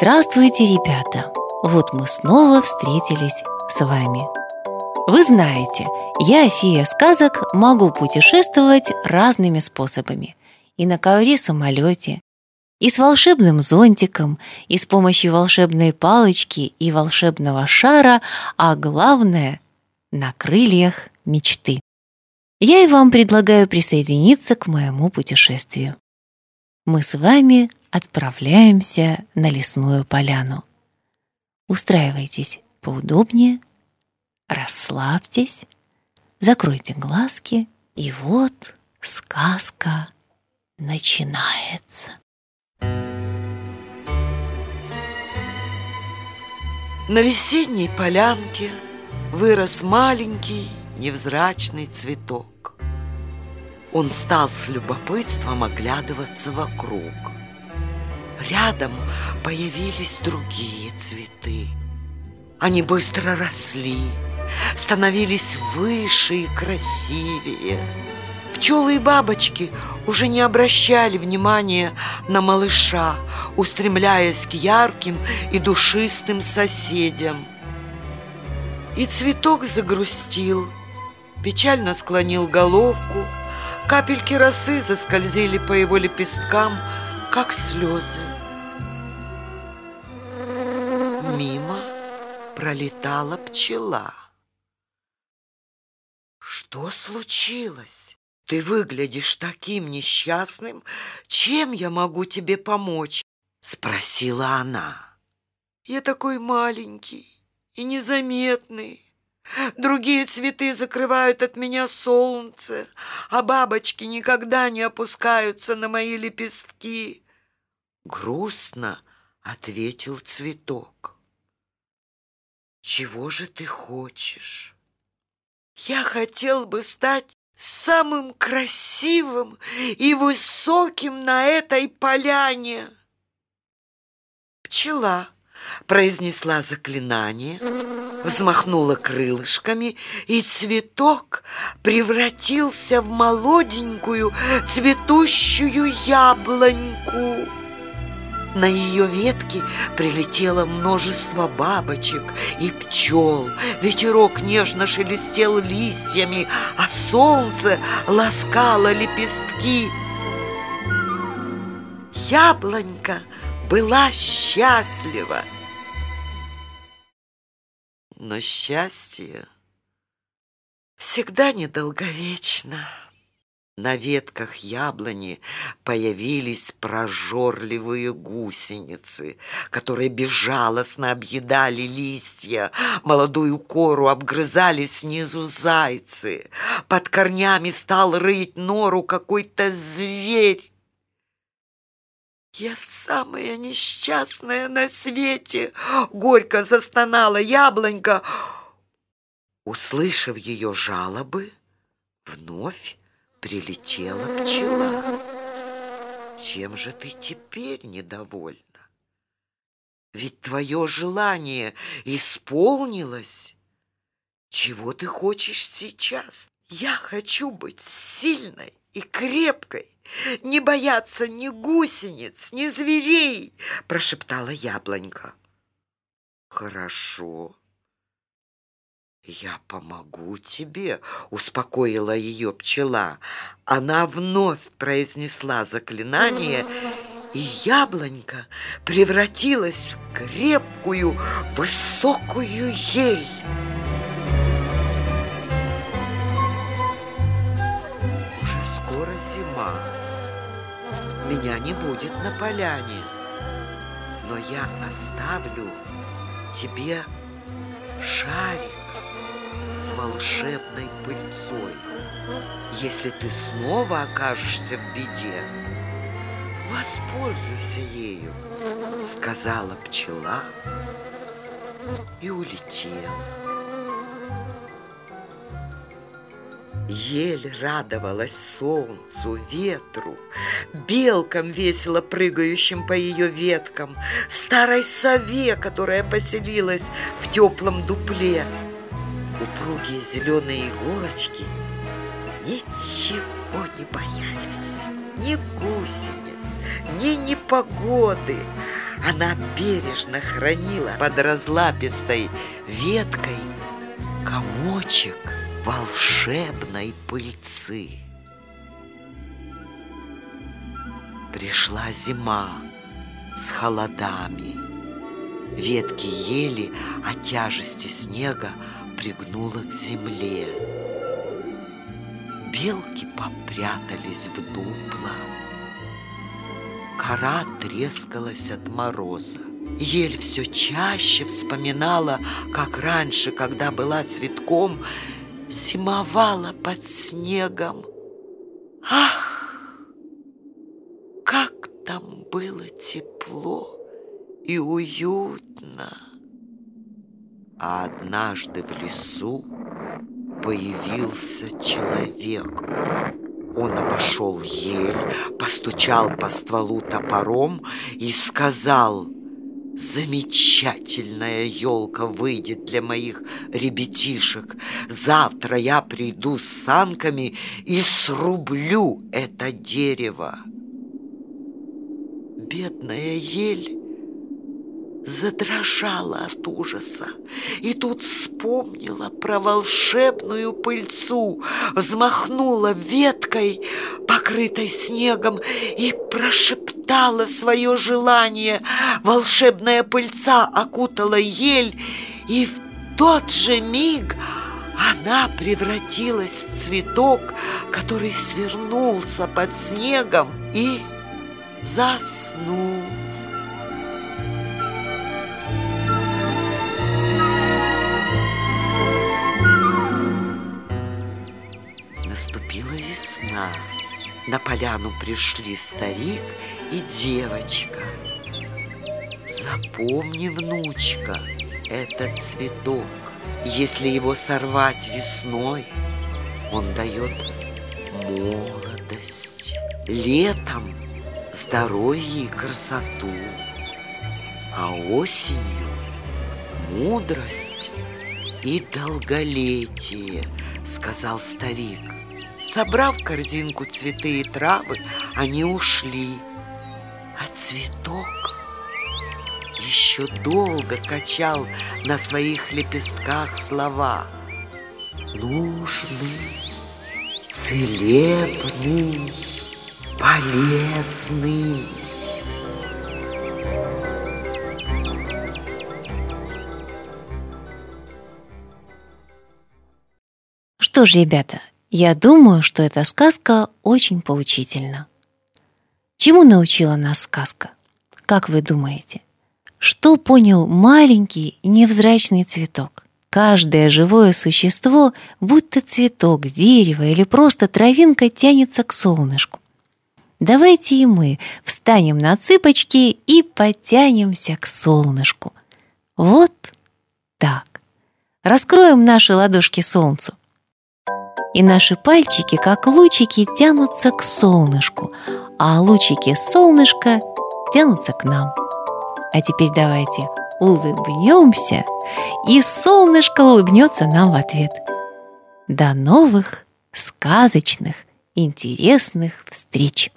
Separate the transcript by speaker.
Speaker 1: Здравствуйте, ребята! Вот мы снова встретились с вами. Вы знаете, я, фея сказок, могу путешествовать разными способами. И на ковре-самолете, и с волшебным зонтиком, и с помощью волшебной палочки и волшебного шара, а главное — на крыльях мечты. Я и вам предлагаю присоединиться к моему путешествию. Мы с вами отправляемся на лесную поляну. Устраивайтесь поудобнее, расслабьтесь, закройте глазки, и вот сказка начинается.
Speaker 2: На весенней полянке вырос маленький невзрачный цветок. Он стал с любопытством оглядываться вокруг. Рядом появились другие цветы. Они быстро росли, становились выше и красивее. Пчелы и бабочки уже не обращали внимания на малыша, устремляясь к ярким и душистым соседям. И цветок загрустил, печально склонил головку, капельки росы заскользили по его лепесткам, как слезы. Мимо пролетала пчела. Что случилось? Ты выглядишь таким несчастным. Чем я могу тебе помочь? Спросила она. Я такой маленький и незаметный. Другие цветы закрывают от меня солнце, а бабочки никогда не опускаются на мои лепестки. Грустно ответил цветок. Чего же ты хочешь? Я хотел бы стать самым красивым и высоким на этой поляне. Пчела произнесла заклинание, взмахнула крылышками, и цветок превратился в молоденькую цветущую яблоньку. На ее ветке прилетело множество бабочек и пчел. Ветерок нежно шелестел листьями, а солнце ласкало лепестки. Яблонька была счастлива. Но счастье всегда недолговечно. На ветках яблони появились прожорливые гусеницы, которые безжалостно объедали листья, молодую кору обгрызали снизу зайцы. Под корнями стал рыть нору какой-то зверь. «Я самая несчастная на свете!» — горько застонала яблонька. Услышав ее жалобы, вновь прилетела пчела. «Чем же ты теперь недовольна? Ведь твое желание исполнилось. Чего ты хочешь сейчас? Я хочу быть сильной и крепкой, не бояться ни гусениц, ни зверей, прошептала яблонька. Хорошо. «Я помогу тебе», — успокоила ее пчела. Она вновь произнесла заклинание, и яблонька превратилась в крепкую, высокую ель. зима. Меня не будет на поляне, но я оставлю тебе шарик с волшебной пыльцой. Если ты снова окажешься в беде, воспользуйся ею, сказала пчела и улетела. Еле радовалась солнцу, ветру, белкам весело прыгающим по ее веткам, старой сове, которая поселилась в теплом дупле. Упругие зеленые иголочки ничего не боялись, ни гусениц, ни непогоды. она бережно хранила под разлапистой веткой комочек волшебной пыльцы. Пришла зима с холодами. Ветки ели, а тяжести снега пригнула к земле. Белки попрятались в дупло. Кора трескалась от мороза. Ель все чаще вспоминала, как раньше, когда была цветком, зимовала под снегом. Ах, как там было тепло и уютно! А однажды в лесу появился человек. Он обошел ель, постучал по стволу топором и сказал, «Замечательная елка выйдет для моих ребятишек. Завтра я приду с санками и срублю это дерево». Бедная ель задрожала от ужаса. И тут вспомнила про волшебную пыльцу, взмахнула веткой, покрытой снегом, и прошептала свое желание. Волшебная пыльца окутала ель, и в тот же миг она превратилась в цветок, который свернулся под снегом и заснул. На поляну пришли старик и девочка. Запомни, внучка, этот цветок. Если его сорвать весной, он дает молодость. Летом здоровье и красоту, а осенью мудрость и долголетие, сказал старик. Собрав корзинку цветы и травы, они ушли. А цветок еще долго качал на своих лепестках слова. Нужный, целебный, полезный.
Speaker 1: Что ж, ребята, я думаю, что эта сказка очень поучительна. Чему научила нас сказка? Как вы думаете? Что понял маленький невзрачный цветок? Каждое живое существо, будь то цветок, дерево или просто травинка, тянется к солнышку. Давайте и мы встанем на цыпочки и потянемся к солнышку. Вот так. Раскроем наши ладошки солнцу и наши пальчики, как лучики, тянутся к солнышку, а лучики солнышка тянутся к нам. А теперь давайте улыбнемся, и солнышко улыбнется нам в ответ. До новых сказочных, интересных встреч!